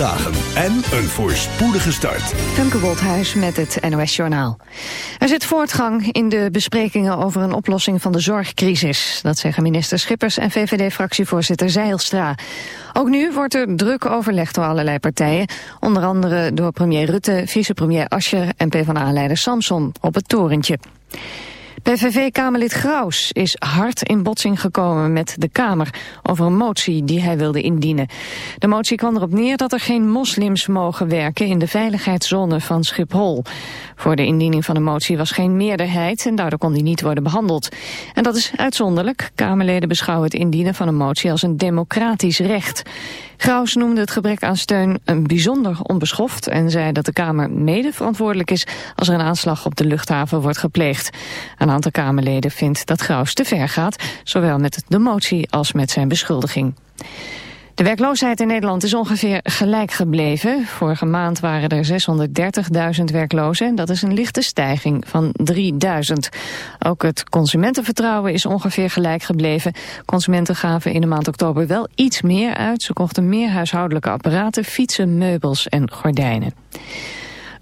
dagen en een voorspoedige start. Femke Woldhuis met het NOS Journaal. Er zit voortgang in de besprekingen over een oplossing van de zorgcrisis. Dat zeggen minister Schippers en VVD-fractievoorzitter Zeilstra. Ook nu wordt er druk overlegd door allerlei partijen. Onder andere door premier Rutte, vicepremier Ascher en PvdA-leider Samson op het torentje. PVV-kamerlid Graus is hard in botsing gekomen met de Kamer over een motie die hij wilde indienen. De motie kwam erop neer dat er geen moslims mogen werken in de veiligheidszone van Schiphol. Voor de indiening van de motie was geen meerderheid en daardoor kon die niet worden behandeld. En dat is uitzonderlijk. Kamerleden beschouwen het indienen van een motie als een democratisch recht. Graus noemde het gebrek aan steun een bijzonder onbeschoft en zei dat de Kamer mede verantwoordelijk is als er een aanslag op de luchthaven wordt gepleegd. Een aantal Kamerleden vindt dat Graus te ver gaat, zowel met de motie als met zijn beschuldiging. De werkloosheid in Nederland is ongeveer gelijk gebleven. Vorige maand waren er 630.000 werklozen en dat is een lichte stijging van 3000. Ook het consumentenvertrouwen is ongeveer gelijk gebleven. Consumenten gaven in de maand oktober wel iets meer uit. Ze kochten meer huishoudelijke apparaten, fietsen, meubels en gordijnen.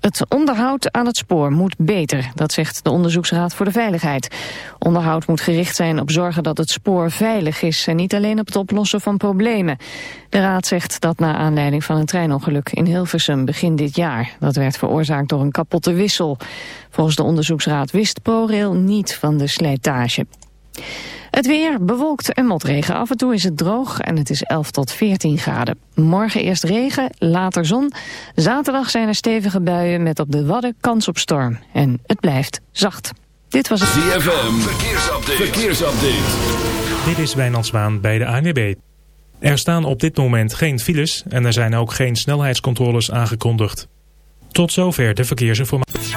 Het onderhoud aan het spoor moet beter, dat zegt de Onderzoeksraad voor de Veiligheid. Onderhoud moet gericht zijn op zorgen dat het spoor veilig is... en niet alleen op het oplossen van problemen. De raad zegt dat na aanleiding van een treinongeluk in Hilversum begin dit jaar. Dat werd veroorzaakt door een kapotte wissel. Volgens de onderzoeksraad wist ProRail niet van de slijtage. Het weer bewolkt en motregen. Af en toe is het droog en het is 11 tot 14 graden. Morgen eerst regen, later zon. Zaterdag zijn er stevige buien met op de Wadden kans op storm. En het blijft zacht. Dit was het... ZFM, verkeersupdate. verkeersupdate. Dit is Wijnand Zwaan bij de ANWB. Er staan op dit moment geen files en er zijn ook geen snelheidscontroles aangekondigd. Tot zover de verkeersinformatie.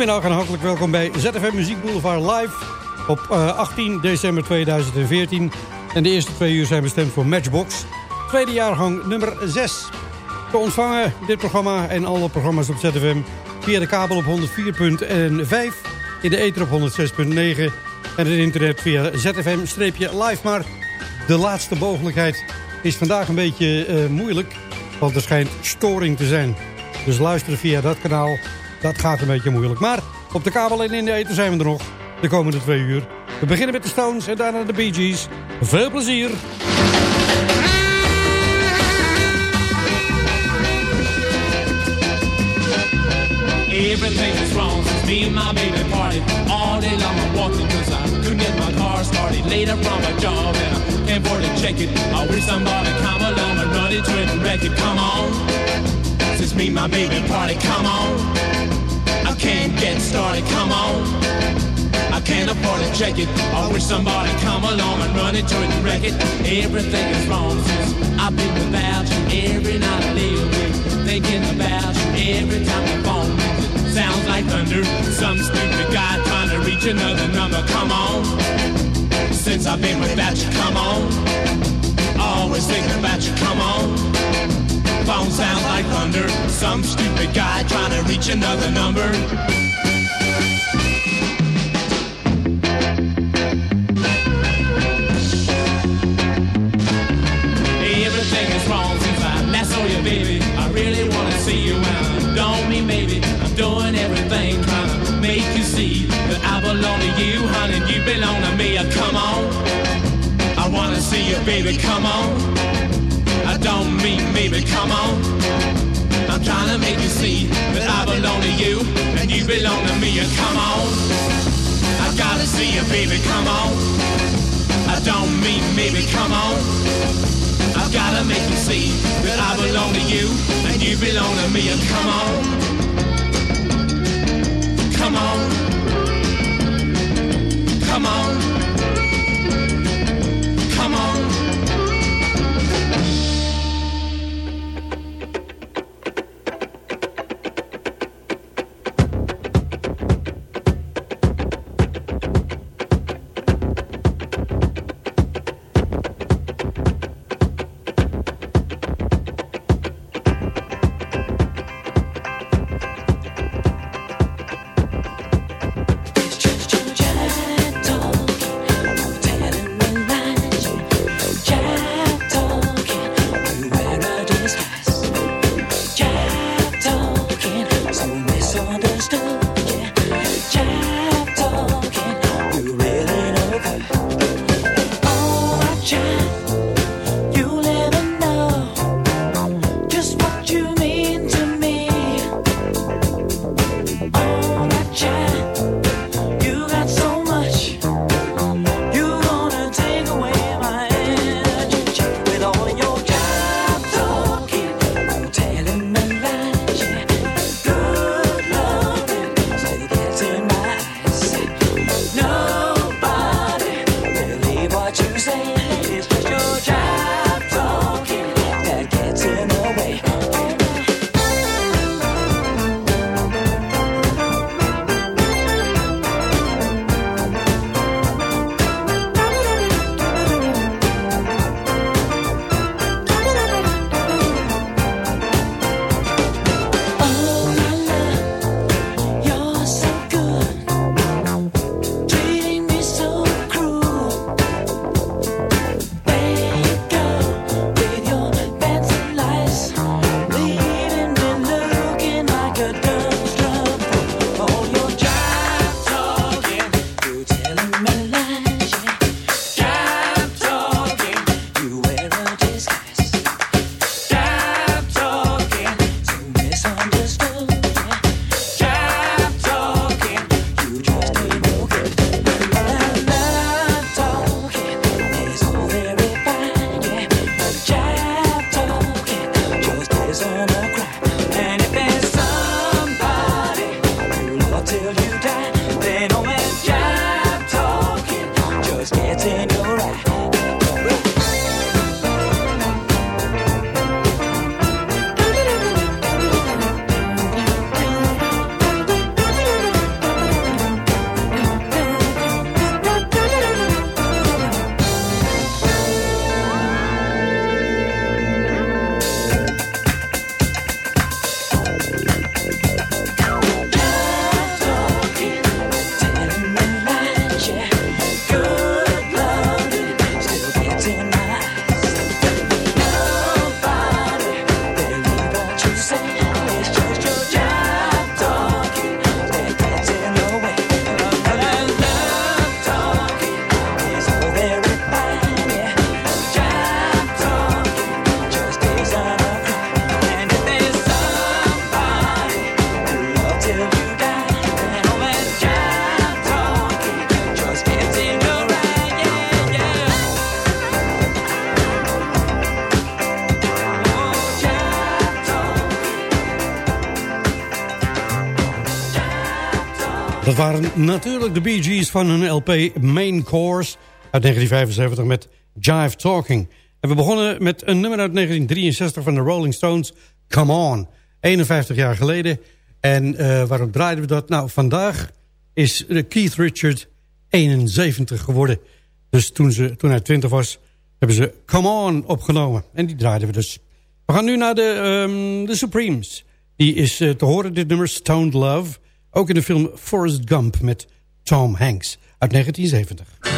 Goedemiddag en hartelijk welkom bij ZFM Muziek Boulevard Live op eh, 18 december 2014. En de eerste twee uur zijn bestemd voor Matchbox, tweede jaargang nummer 6. Te ontvangen dit programma en alle programma's op ZFM via de kabel op 104.5, in de ether op 106.9 en het internet via ZFM-live. Maar de laatste mogelijkheid is vandaag een beetje eh, moeilijk, want er schijnt storing te zijn. Dus luisteren via dat kanaal dat gaat een beetje moeilijk. Maar op de kabel en in de eten zijn we er nog. De komende twee uur. We beginnen met de Stones en daarna de Bee Gees. Veel plezier. Everything is wrong since me and my baby parted all day long. I'm walking cause I couldn't get my car started. Later from a job and I can't afford to check it. I wish somebody come along and run into it and wreck it. Come on. Since me and my baby party, come on. Get started, come on. I can't afford to check it. I wish somebody come along and run into it and wreck it. Everything is wrong since I've been without you every night I live Thinking about you every time I phone rings. Sounds like thunder. Some stupid guy trying to reach another number. Come on. Since I've been without you, come on. Always thinking about you, come on. Phone sounds like thunder. Some stupid guy trying to reach another number. Everything is wrong since I last saw you, baby. I really wanna see you and don't mean maybe. I'm doing everything trying to make you see that I belong to you, honey, you belong to me. Come on, I wanna see you, baby. Come on. I don't mean maybe. Come on. I'm trying to make you see that I belong to you and you belong to me. Uh, Come on, I gotta see you, baby. Come on. I don't mean maybe. Come on. I've gotta make you see that I belong to you and you belong to me. And come on, come on, come on, Dat waren natuurlijk de Bee Gees van hun LP Main Course uit 1975 met Jive Talking. En we begonnen met een nummer uit 1963 van de Rolling Stones, Come On. 51 jaar geleden. En eh, waarom draaiden we dat? Nou, vandaag is Keith Richard 71 geworden. Dus toen, ze, toen hij 20 was, hebben ze Come On opgenomen. En die draaiden we dus. We gaan nu naar de, um, Supremes. Die is eh, te horen, dit nummer Stoned Love... Ook in de film Forrest Gump met Tom Hanks uit 1970.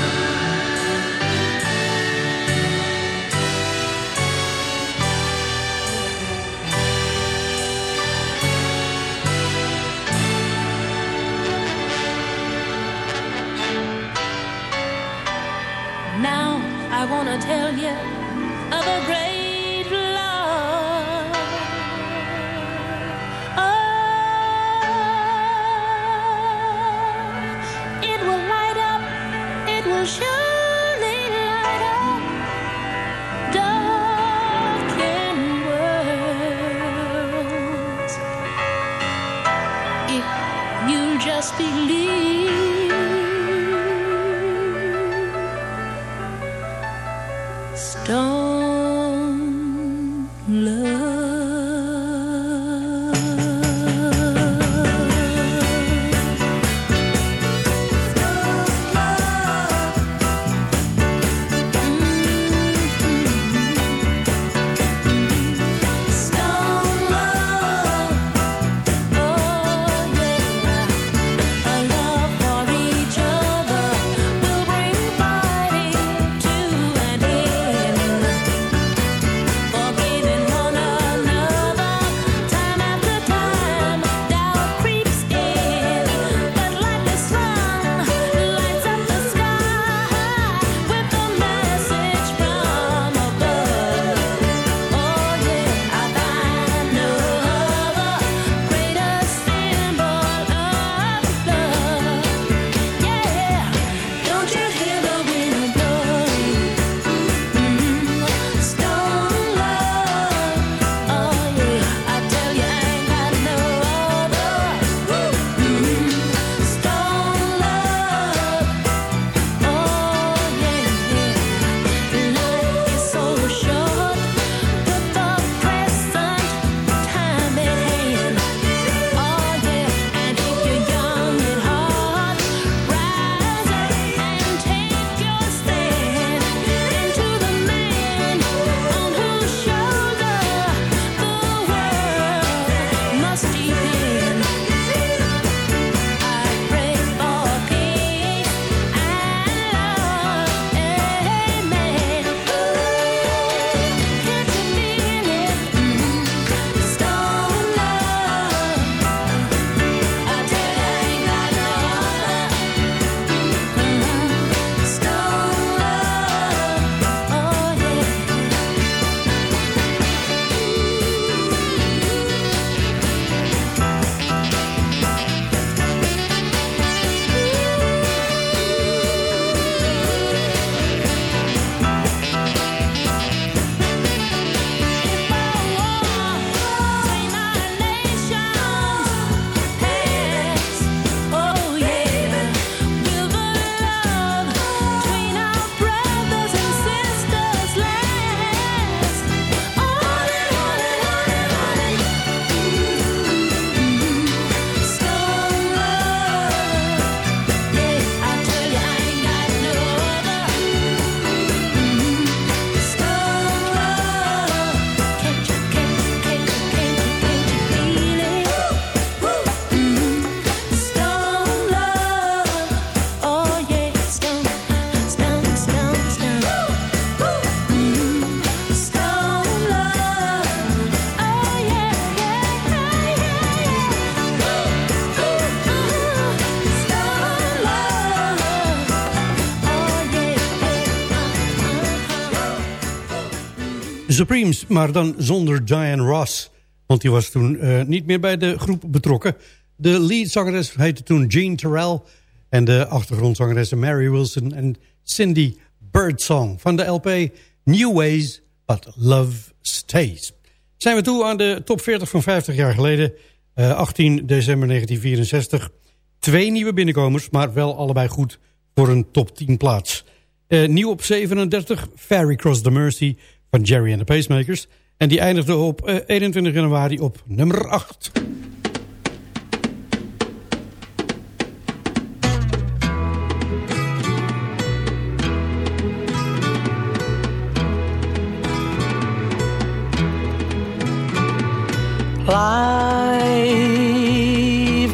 Supremes, maar dan zonder Diane Ross. Want die was toen eh, niet meer bij de groep betrokken. De lead zangeres heette toen Jean Terrell. En de achtergrondzangeressen Mary Wilson en Cindy Birdsong. Van de LP New Ways, But Love Stays. Zijn we toe aan de top 40 van 50 jaar geleden. Eh, 18 december 1964. Twee nieuwe binnenkomers, maar wel allebei goed voor een top 10 plaats. Eh, nieuw op 37, Ferry Cross the Mercy van Jerry and the Pacemakers. En die eindigde op eh, 21 januari op nummer 8. Life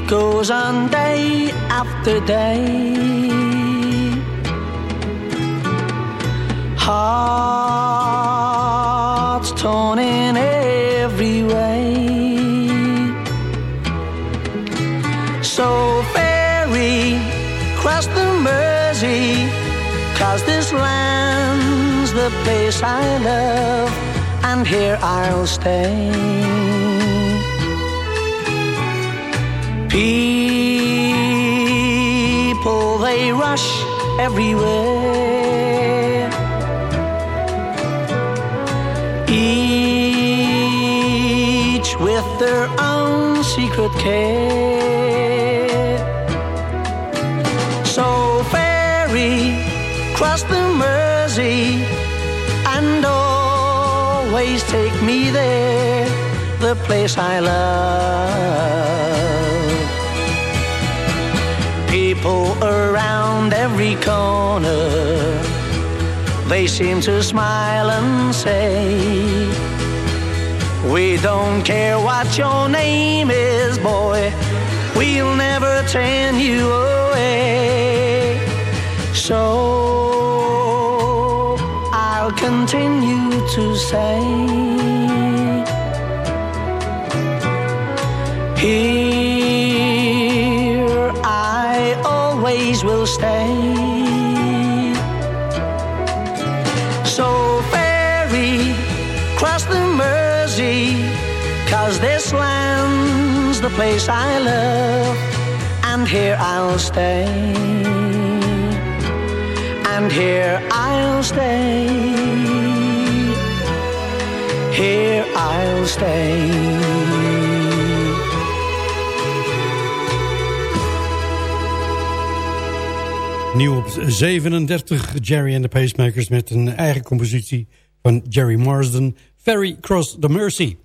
goes on day after day place I love, and here I'll stay. People, they rush everywhere. Each with their own secret care. Always take me there, the place I love. People around every corner, they seem to smile and say, We don't care what your name is, boy, we'll never turn you away. So continue to say, Here I always will stay. So ferry, cross the Mersey, cause this land's the place I love, and here I'll stay. And here I'll stay. Here I'll stay. Nieuw op 37, Jerry and the Pacemakers met een eigen compositie van Jerry Marsden, Ferry Cross the Mercy.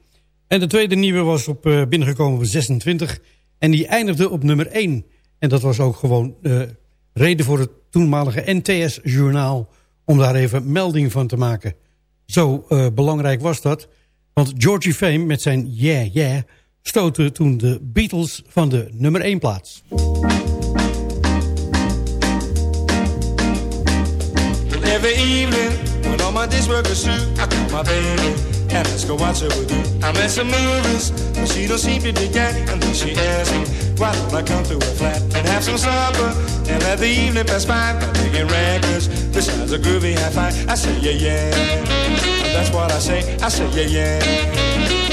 En de tweede nieuwe was op, eh, binnengekomen op 26 en die eindigde op nummer 1. En dat was ook gewoon de reden voor het toenmalige NTS-journaal om daar even melding van te maken. Zo eh, belangrijk was dat, want Georgie Fame met zijn Yeah Yeah stootte toen de Beatles van de nummer 1 plaats. Every evening, when my baby and let's go watch her with you. I'm at some movies, but she don't seem to dig that. And then she asks me, why don't I come to her flat and have some supper and let the evening pass by by making records besides a groovy high five. I say, yeah, yeah. That's what I say. I say, yeah, yeah.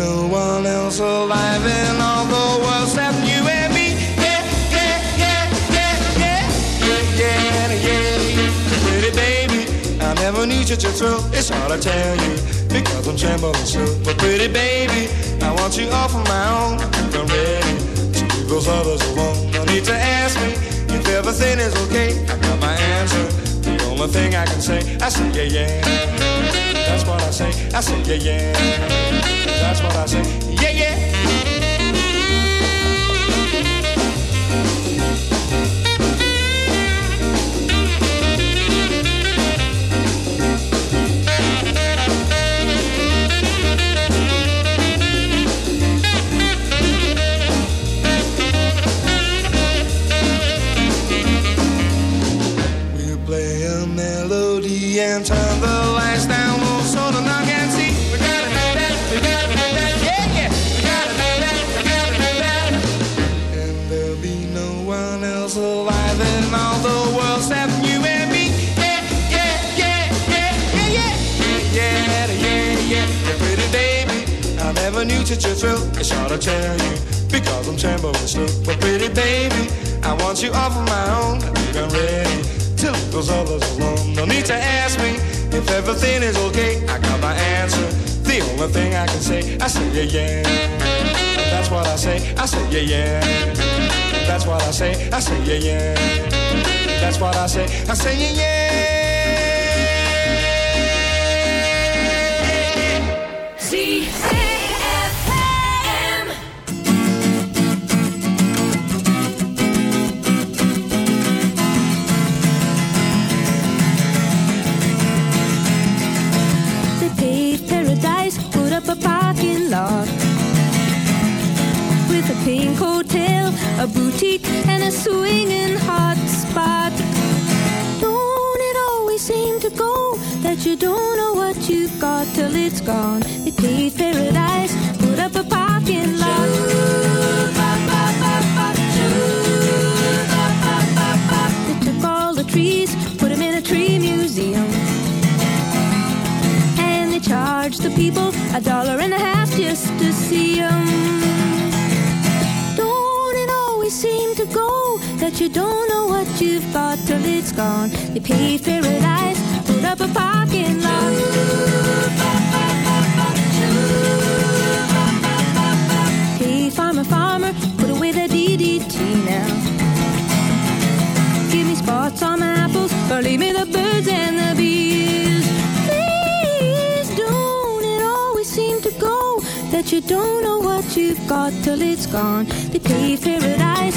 no one else alive in all the world except you and me. Yeah, yeah, yeah, yeah, yeah, yeah, yeah. Pretty baby, I never knew such a thrill. It's hard to tell you because I'm trembling so. But pretty baby, I want you all for my own. I'm ready to leave those others alone. No need to ask me if everything is okay. I got my answer. The only thing I can say, I say yeah yeah. That's what I say. I say yeah yeah. That's what I say. Yeah yeah. I never knew such a thrill. It's hard to tell you because I'm trembling still. But pretty baby, I want you all for my own. I'm ready to leave those others alone. No need to ask me If everything is okay, I got my answer. The only thing I can say, I say yeah, yeah. That's what I say, I say yeah, yeah. That's what I say, I say yeah, yeah. That's what I say, I say yeah, yeah. Pink hotel, a boutique, and a swinging hot spot. Don't it always seem to go that you don't know what you've got till it's gone? They paved paradise, put up a parking lot. They took all the trees, put them in a tree museum. And they charge the people a dollar and a half just to see them. That you don't know what you've got till it's gone? They paved paradise, put up a parking lot. Hey, farmer, farmer, put away the DDT now. Give me spots on my apples, or leave me the birds and the bees. Please don't it always seem to go that you don't know what you've got till it's gone. They paved paradise,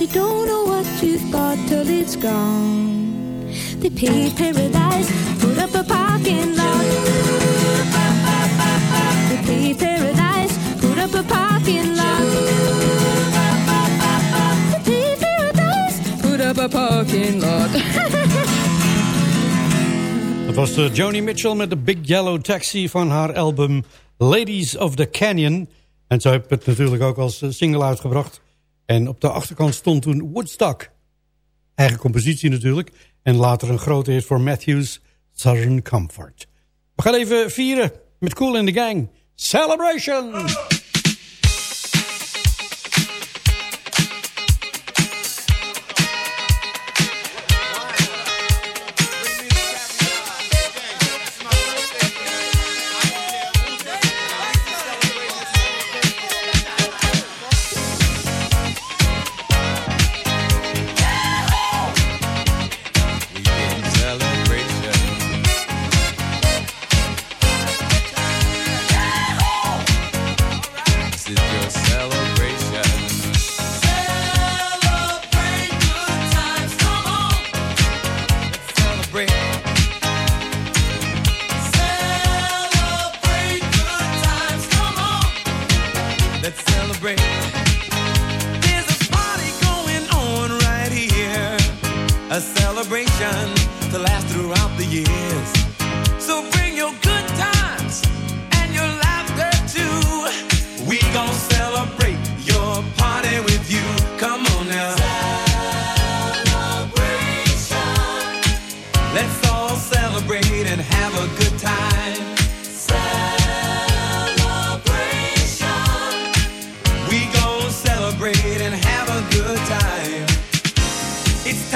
You don't know what you've got till it's gone? They paved paradise, put up a parking lot. They paved paradise, put up a parking lot. They paved paradise, put up a parking lot. Dat was eh, Joni Mitchell met de Big Yellow Taxi van haar album Ladies of the Canyon. En ze heeft het natuurlijk ook als eh, single uitgebracht. En op de achterkant stond toen Woodstock. Eigen compositie natuurlijk. En later een grote hit voor Matthews, Southern Comfort. We gaan even vieren met Cool in the Gang. Celebration! It's time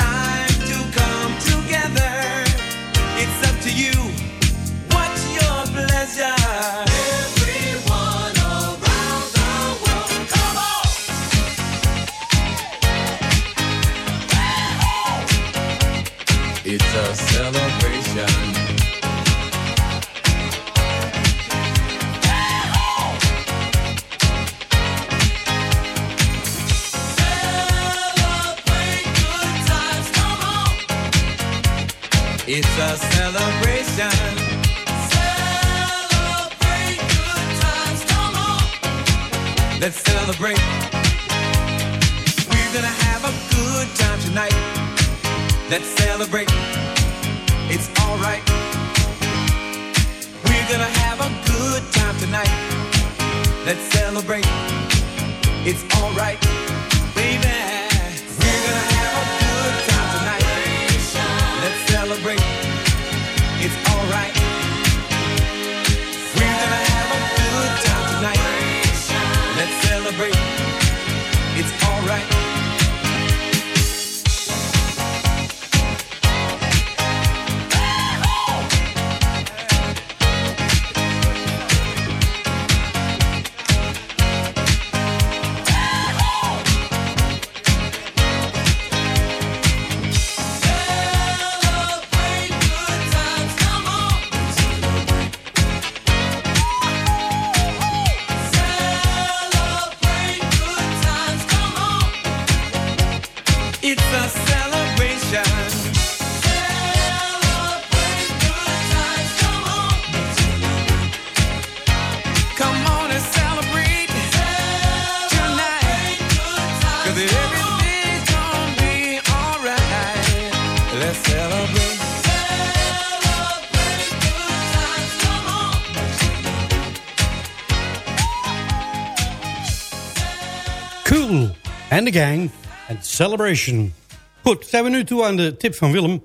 and the Gang en Celebration. Goed, zijn we nu toe aan de tip van Willem. En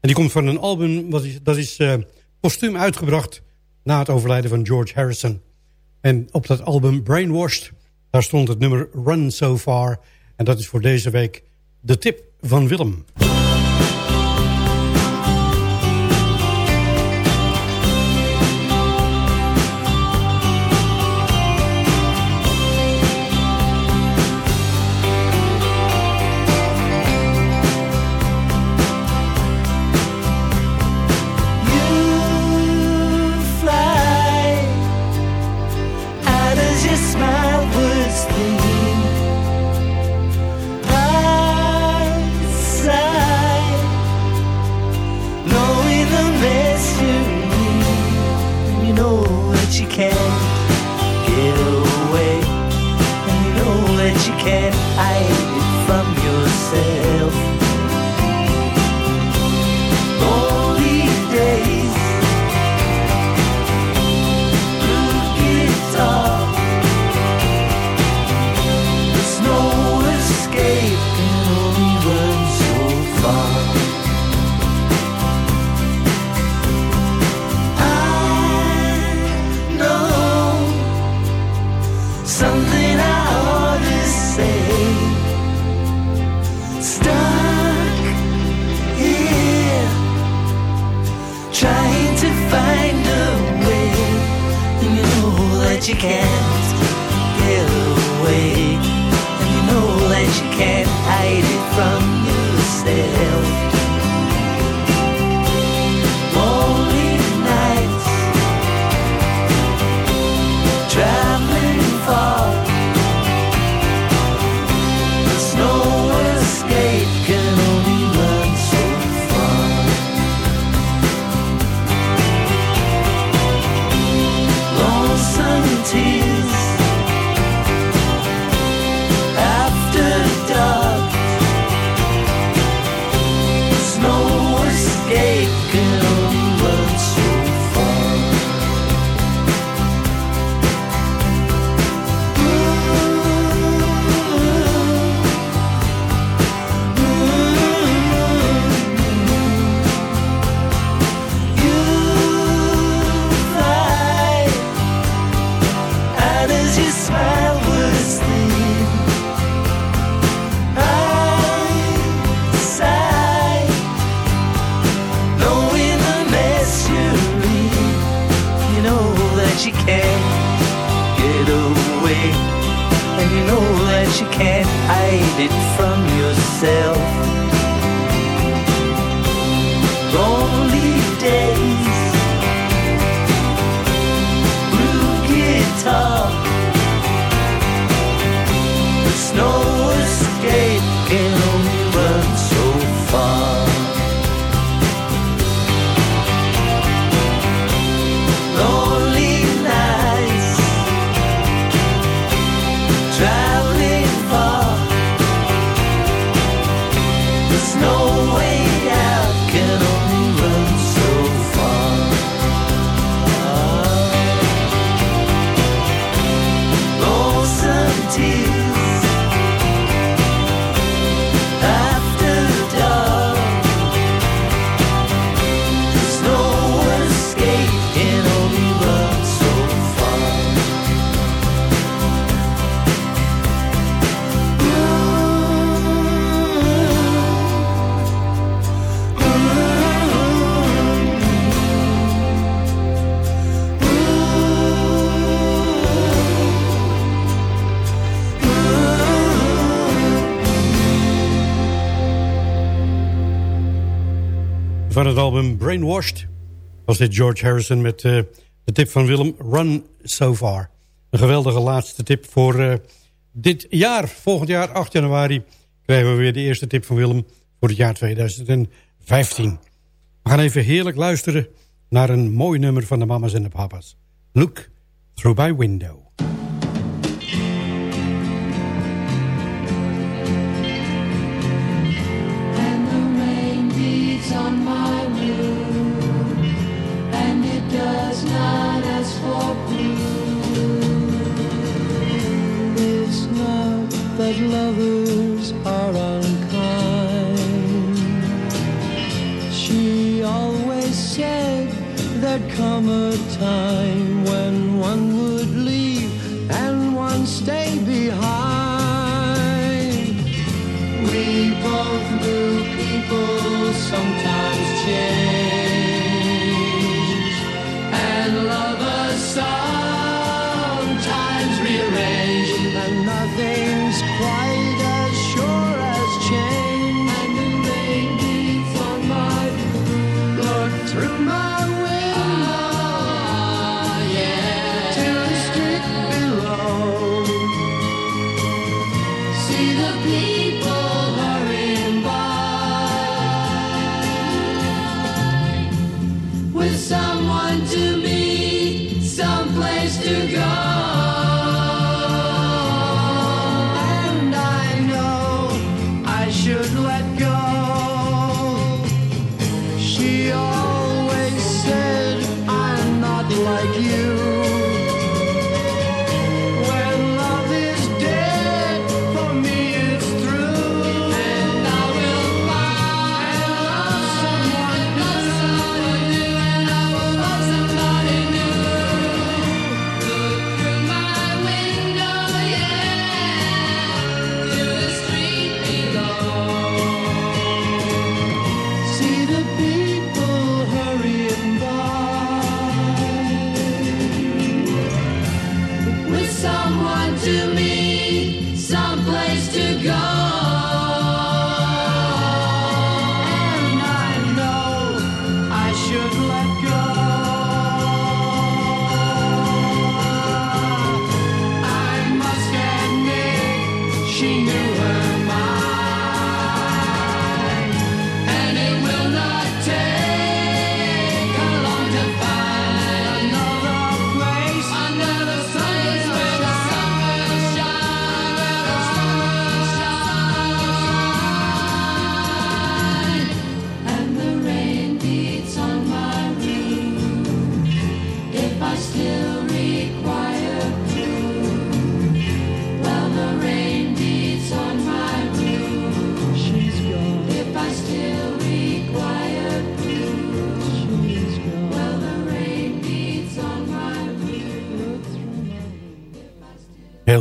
die komt van een album dat is, dat is eh, postuum uitgebracht... na het overlijden van George Harrison. En op dat album Brainwashed, daar stond het nummer Run So Far. En dat is voor deze week de tip van Willem. Brainwashed was dit George Harrison met eh, de tip van Willem Run So Far. Een geweldige laatste tip voor eh, dit jaar. Volgend jaar, 8 januari, krijgen we weer de eerste tip van Willem voor het jaar 2015. We gaan even heerlijk luisteren naar een mooi nummer van de mama's en de papa's. Look Through My Window. that lovers are unkind. She always said there'd come a time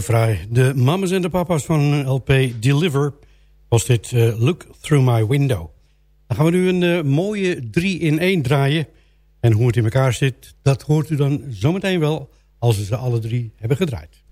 De mamas en de papa's van LP Deliver was dit eh, Look Through My Window. Dan gaan we nu een eh, mooie 3-in-1 draaien. En hoe het in elkaar zit, dat hoort u dan zometeen wel als we ze alle drie hebben gedraaid.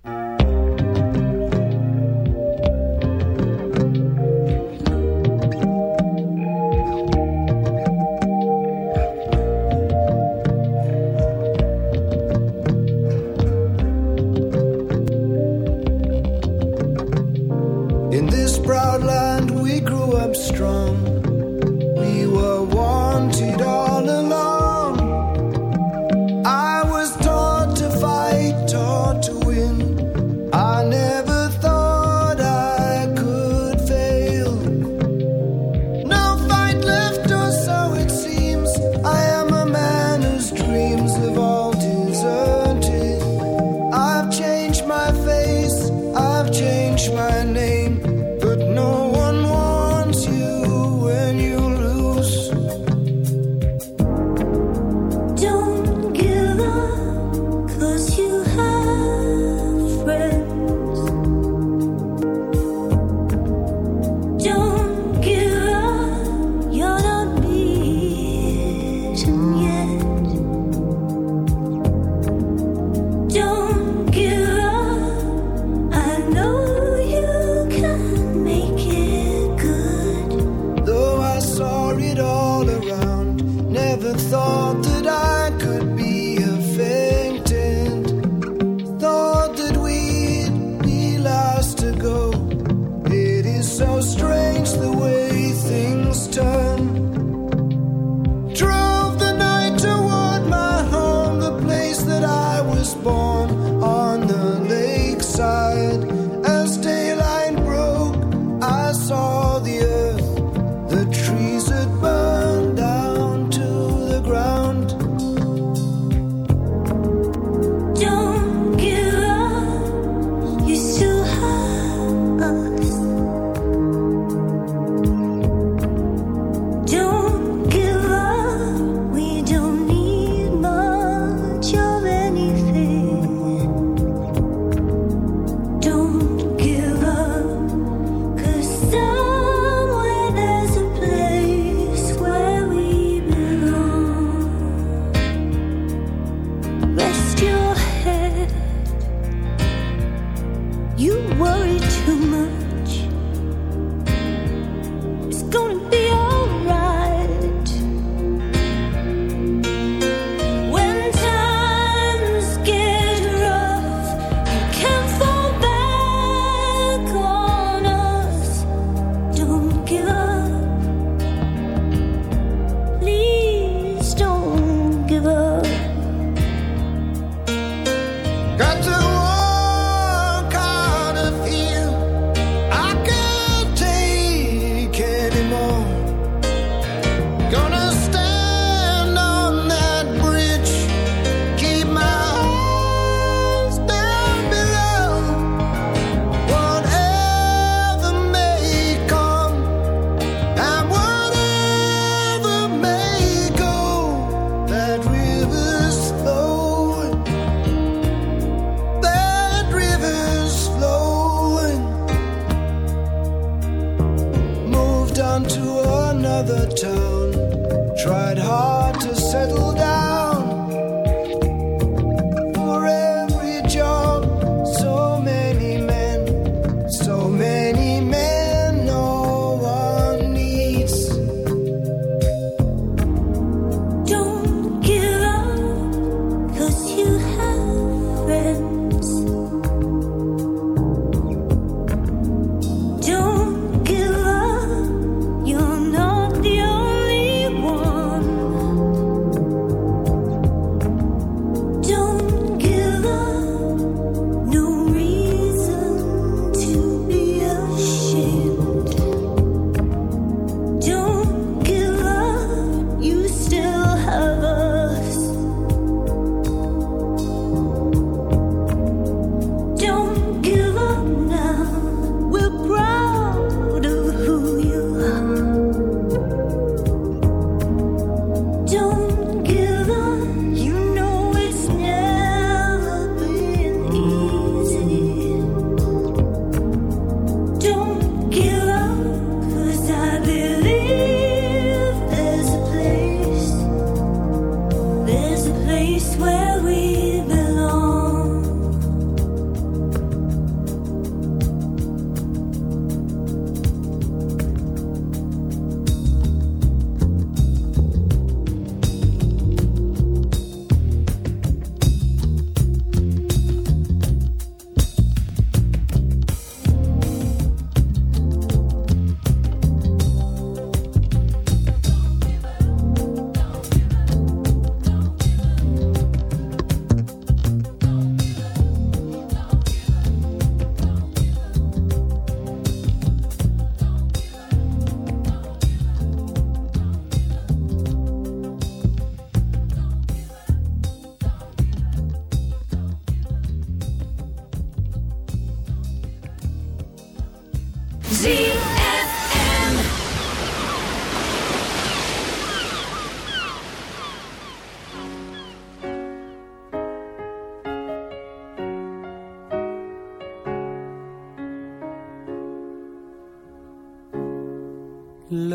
Got to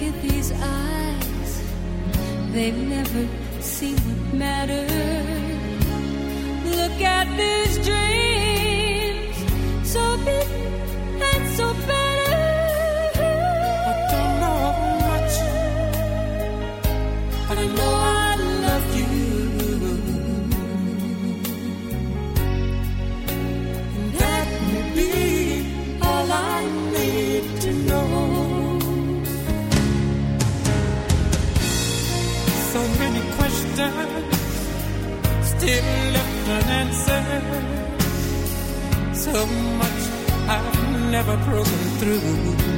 look at these eyes, they've never seen what matters. Look at these dreams. Still left unanswered. So much I've never broken through.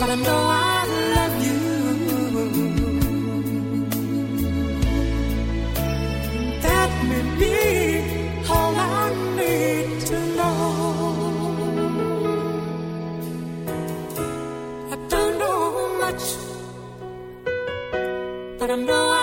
but I know I love you. That may be all I need to know. I don't know much, but I know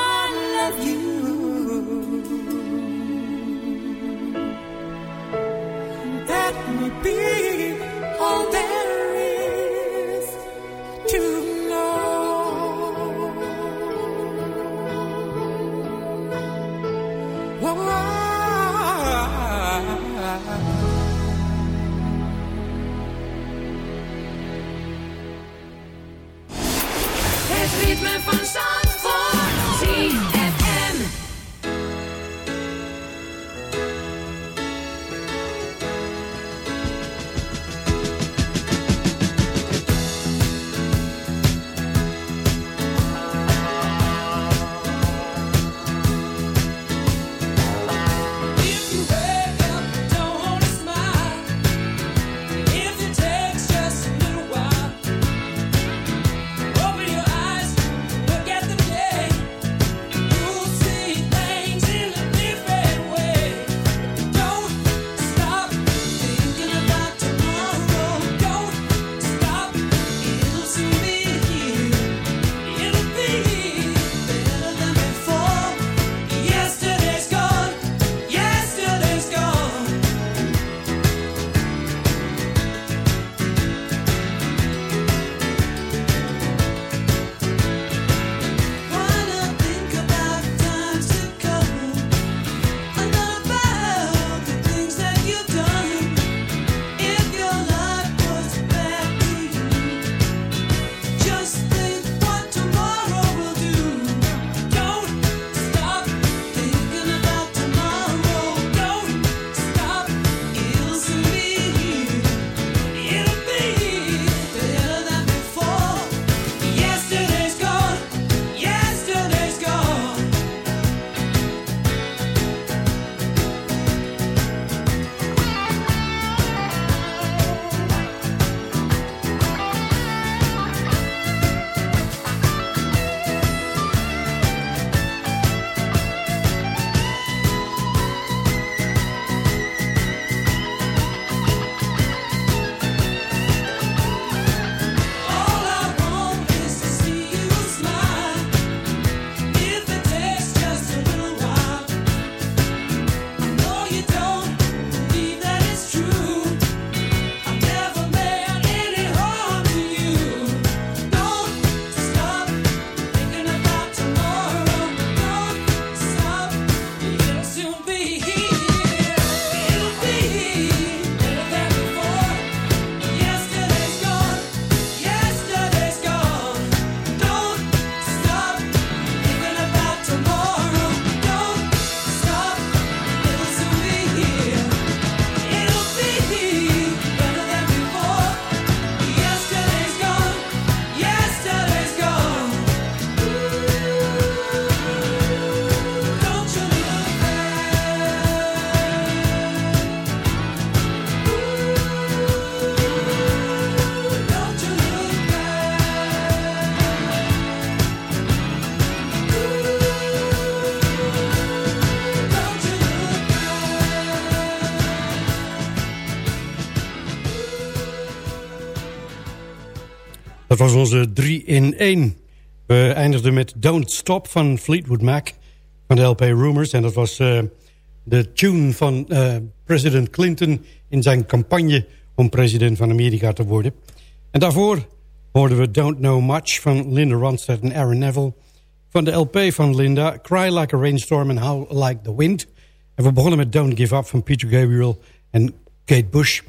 Dat was onze 3 in 1. We eindigden met Don't Stop van Fleetwood Mac van de LP Rumors. En dat was eh, de tune van eh, president Clinton in zijn campagne om president van Amerika te worden. En daarvoor hoorden we Don't Know Much van Linda Ronstadt en Aaron Neville. Van de LP van Linda, Cry Like a Rainstorm and How Like the Wind. En we begonnen met Don't Give Up van Peter Gabriel en Kate Bush.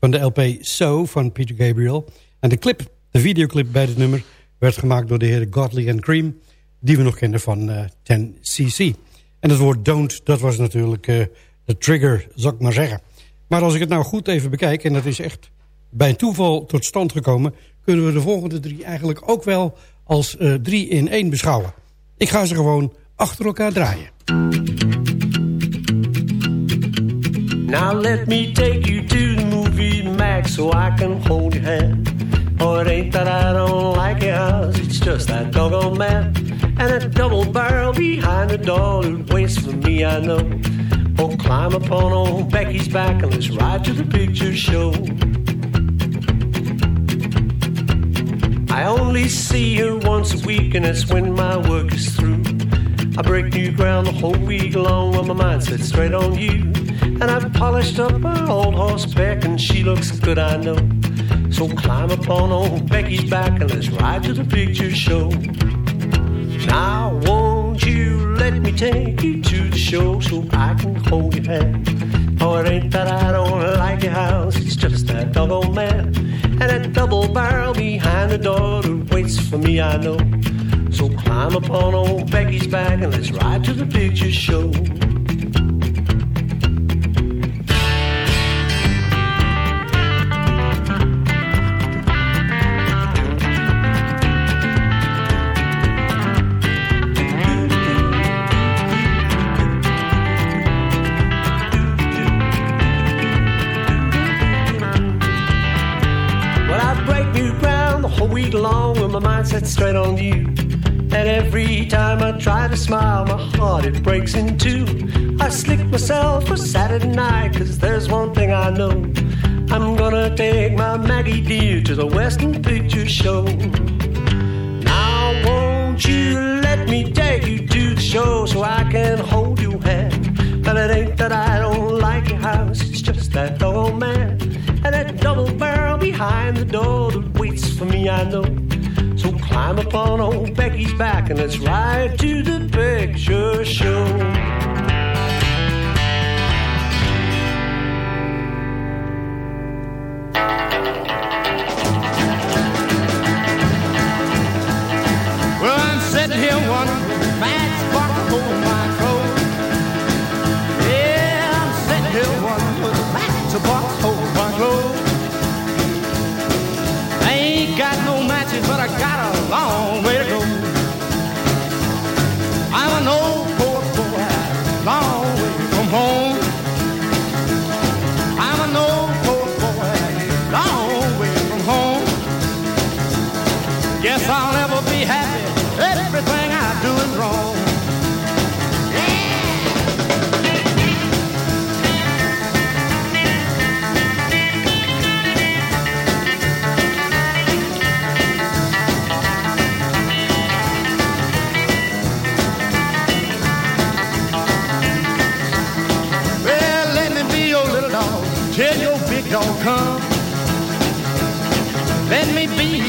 Van de LP So van Peter Gabriel. En de clip, de videoclip bij dit nummer... werd gemaakt door de heren Godley en Cream... die we nog kennen van eh 10cc. En het woord don't, dat was natuurlijk eh, de trigger, zou ik maar zeggen. Maar als ik het nou goed even bekijk... en dat is echt bij toeval tot stand gekomen... kunnen we de volgende drie eigenlijk ook wel als eh, drie in één beschouwen. Ik ga ze gewoon achter elkaar draaien. Now let me take you to the movie Max so I can hold your hand. Oh, it ain't that I don't like your house, it's just that doggone man. And a double barrel behind the door that waits for me, I know. Oh, climb upon old Becky's back and let's ride to the picture show. I only see her once a week, and that's when my work is through. I break new ground the whole week long when my mind sets straight on you. And I've polished up my old horseback, and she looks good, I know. So climb upon old Becky's back and let's ride to the picture show. Now, won't you let me take you to the show so I can hold your hand? Oh, it ain't that I don't like your house, it's just that doggone man. And that double barrel behind the door that waits for me, I know. So climb upon old Becky's back and let's ride to the picture show. Mind straight on you. And every time I try to smile, my heart it breaks in two. I slick myself for Saturday night, cause there's one thing I know. I'm gonna take my Maggie dear to the Western Picture Show. Now, won't you let me take you to the show so I can hold your hand? Well, it ain't that I don't like your house, it's just that old man. And that double barrel behind the door that waits for me, I know. So climb upon old Becky's back and let's ride to the picture show. Guess I'll never be happy.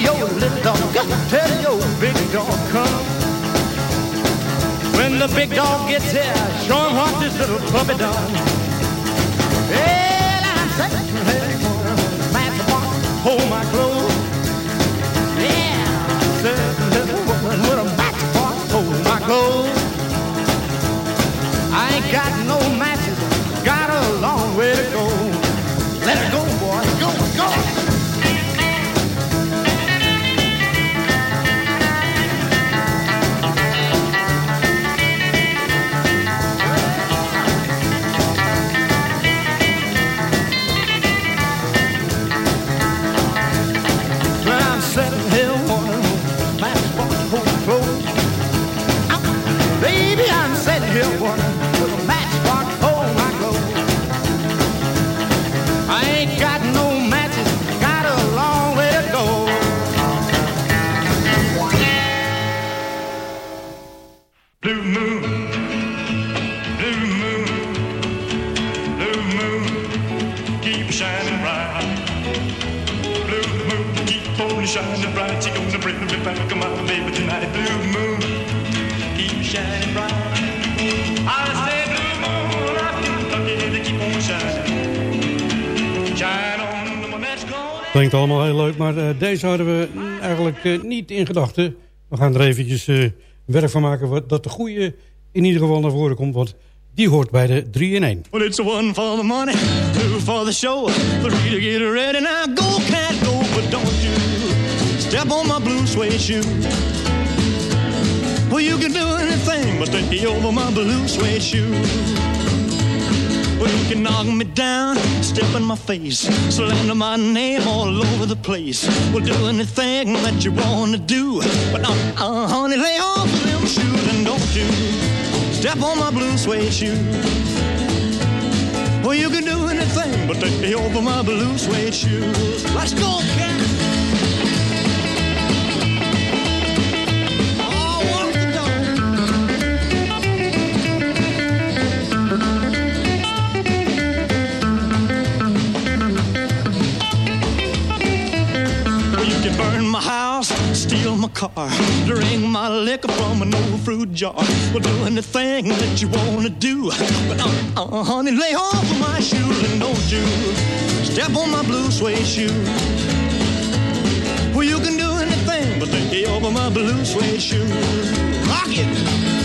Your little dog. Tell your big dog come. When the big dog gets here, show him what this little puppy done. Well, I'm sitting here, man, hold my clothes. Yeah, sitting here with a matchbox, hold my clothes. I ain't got Klinkt allemaal heel leuk, maar eh, deze hadden we eigenlijk eh, niet in gedachten. We gaan er eventjes eh, werk van maken wat, dat de goede in ieder geval naar voren komt. Want die hoort bij de 3 in 1. Well, it's one for the money, two for the show, three to get ready. Now go, cat, go, but don't you step on my blue suede shoe. Well, you can do anything but take me over my blue suede shoe. Well, you can knock me down, step in my face, slander my name all over the place. Well, do anything that you wanna do, but uh, uh, honey, lay off of them shoes and don't you step on my blue suede shoe. Well, you can do anything but me over my blue suede shoes. Let's go, cat. My house, steal my car, drink my liquor from an old fruit jar. Well, do anything that you wanna do, but uh, uh, honey, lay off of my shoes and don't you step on my blue suede shoe. Well, you can do anything but take me over my blue suede shoe. Rock it.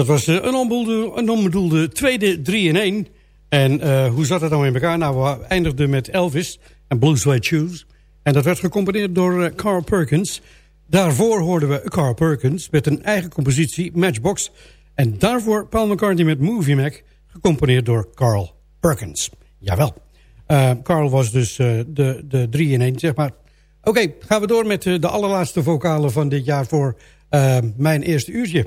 Dat was eh, een, onbedoelde, tweede 3 in 1. En eh, hoe zat het nou in elkaar? Nou, we eindigden met Elvis en Blue Suede Shoes. En dat werd gecomponeerd door eh, Carl Perkins. Daarvoor hoorden we Carl Perkins met een eigen compositie, Matchbox. En daarvoor Paul McCartney met Movie Mac, gecomponeerd door Carl Perkins. Jawel. Carl was dus de, de 3 in 1, zeg maar. Oké, gaan we door met de allerlaatste vocalen van dit jaar voor mijn eerste uurtje.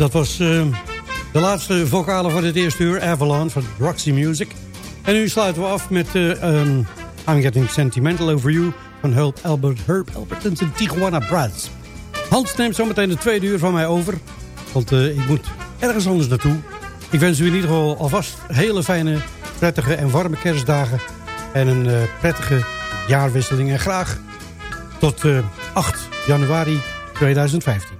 Dat was eh, de laatste vocale van het eerste uur, Avalon van Roxy Music. En nu sluiten we af met ehm, I'm Getting Sentimental Over You van Herb Albert, Herb Albert en Tijuana Brass. Hans neemt zometeen de tweede uur van mij over, want eh, ik moet ergens anders naartoe. Ik wens u in ieder geval alvast hele fijne, prettige en warme kerstdagen en een prettige jaarwisseling. En graag tot eh, 8 januari 2015.